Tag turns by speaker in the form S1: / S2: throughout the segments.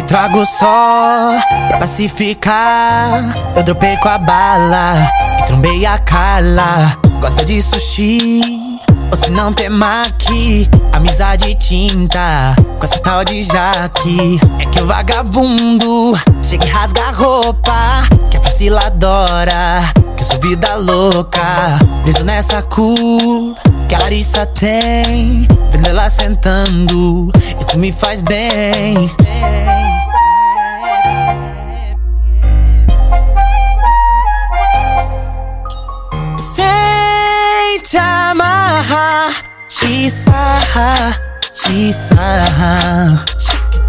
S1: trago só pra pacificar. Eu dropei com a bala e trombei a Carla. Gosta de sushi? Se não tem maqui, amizade tinta Com essa tal de Jaque É que o vagabundo chega e rasga a roupa Que a Priscila adora, que eu sou vida louca Preso nessa cu que a Larissa tem Vendo ela sentando, isso me faz bem e sarrar, e sarrar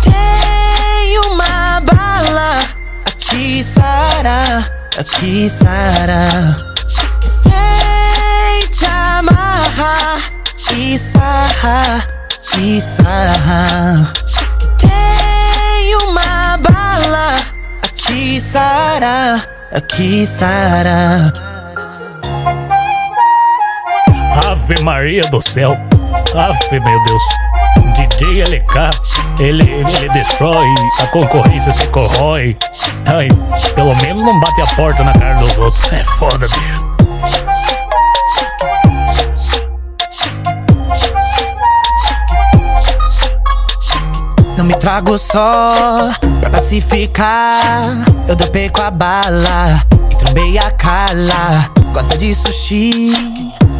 S1: Tem uma bala aqui, Sara, aqui, Sara Sem te amarrar e sarrar, e sarrar Tem uma bala aqui, Sara, aqui, Sara
S2: Ave Maria do céu. Ave, meu Deus. DJ LK, ele, ele destrói, a concorrência se corrói. Ai, pelo menos não bate a porta na cara dos outros. É foda, bicho.
S1: Não me trago só pra pacificar. Eu dopei com a bala e trombei a Carla. Gosta de sushi?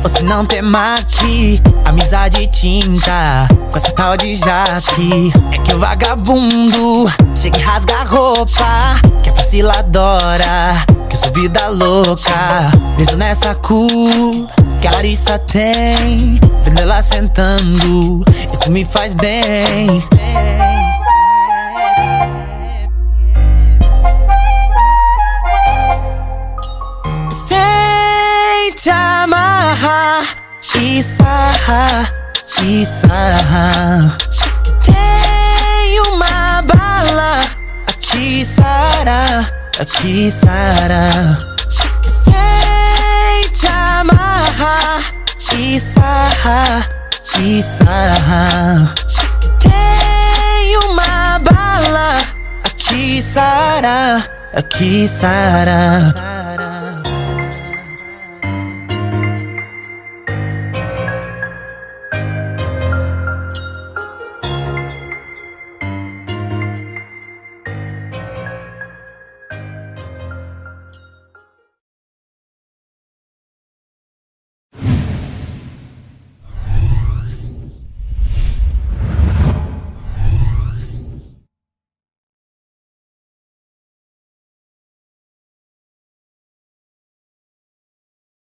S1: Se não tem maqui, amizade tinta Com essa tal de Jaque. É que o vagabundo chega e rasga a roupa Que a Priscila adora, que eu sou vida louca. Preso nessa cu que a Larissa tem Vendo ela sentando, isso me faz bem e sarrar Tem uma bala aqui, Sara, aqui, Sara Sem te amarrar e sarrar Tem uma bala aqui, Sara, aqui, Sara